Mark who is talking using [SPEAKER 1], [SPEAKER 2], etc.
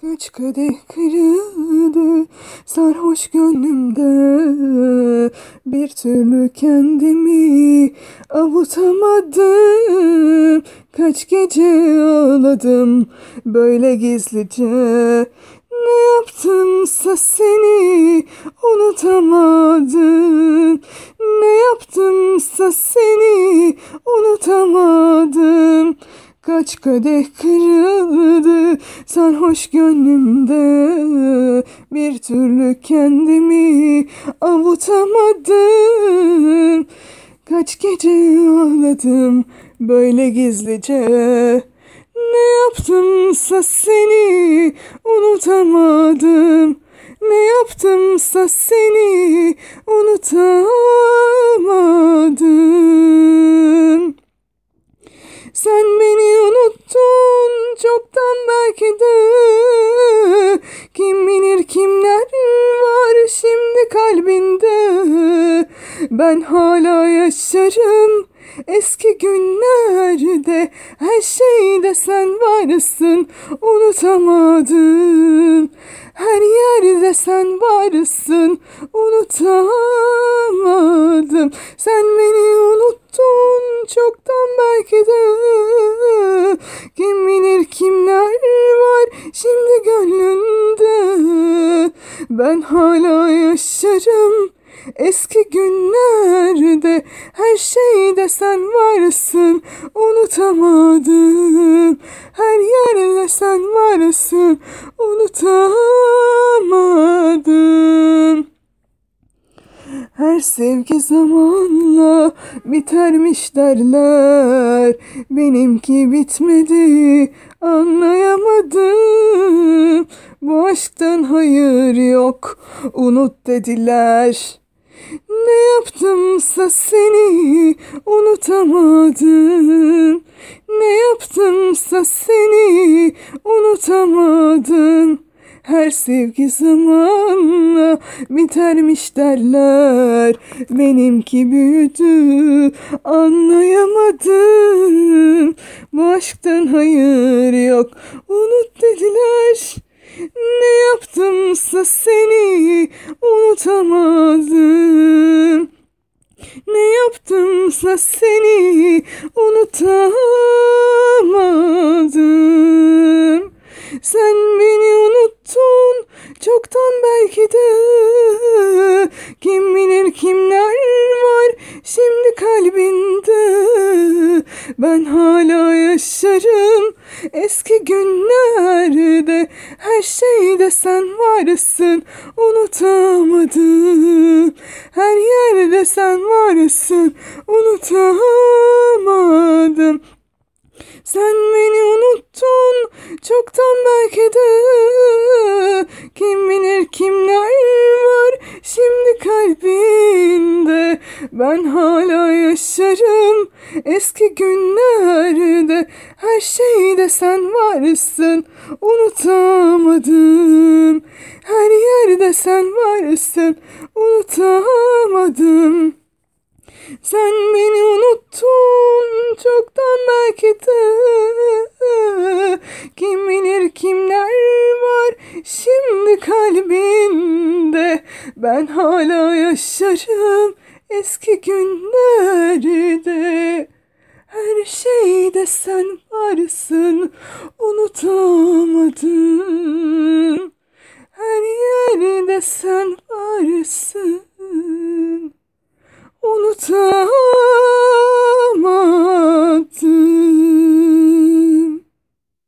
[SPEAKER 1] Kaç kadeh kırıldı sarhoş gönlümde. Bir türlü kendimi avutamadım. Kaç gece ağladım böyle gizlice. Ne yaptımsa seni unutamadım. Ne yaptımsa seni unutamadım. Kaç kadeh kırıldı sarhoş gönlümde Bir türlü kendimi avutamadım. Kaç gece ağladım böyle gizlice. Ne yaptımsa seni unutamadım. Ne yaptımsa seni unutamadım bilir kimler var şimdi kalbinde. Ben hala yaşarım. Eski günlerde Her şeyde sen varsın. Unutamadım. Her yerde sen varsın. Unutamadım. Sen beni unuttun. Çoktan belki de Ben hala yaşarım. Eski günlerde Her şeyde sen varsın. Unutamadım. Her yerde sen varsın. Unutamadım. Her sevgi zamanla bitermiş derler. Benimki bitmedi. Anlayamadım Bu hayır yok. Unut dediler. Ne yaptımsa seni unutamadım. Ne yaptımsa seni unutamadım. Her sevgi zamanla bitermiş derler. Benimki büyüdü anlayamadım. Bu aşktan hayır yok. Unut dediler yaptımsa seni unutamadım. Sen beni unuttun çoktan belki de. Kim bilir kimler var şimdi kalbinde. Ben hala yaşarım eski günlerde Her şeyde sen varsın unutamadım Her yerde sen varsın unutamadım sen beni unuttun çoktan belki de. Kim bilir kimler var şimdi kalbinde. Ben hala yaşarım eski günlerde Her şeyde sen varsın unutamadım. Her yerde sen varsın unutamadım. Sen beni unuttun çoktan belki de. Kim bilir kimler var şimdi kalbinde. Ben hala yaşarım eski günlerde Her şeyde sen varsın unutamadım Her yerde sen varsın unutamadım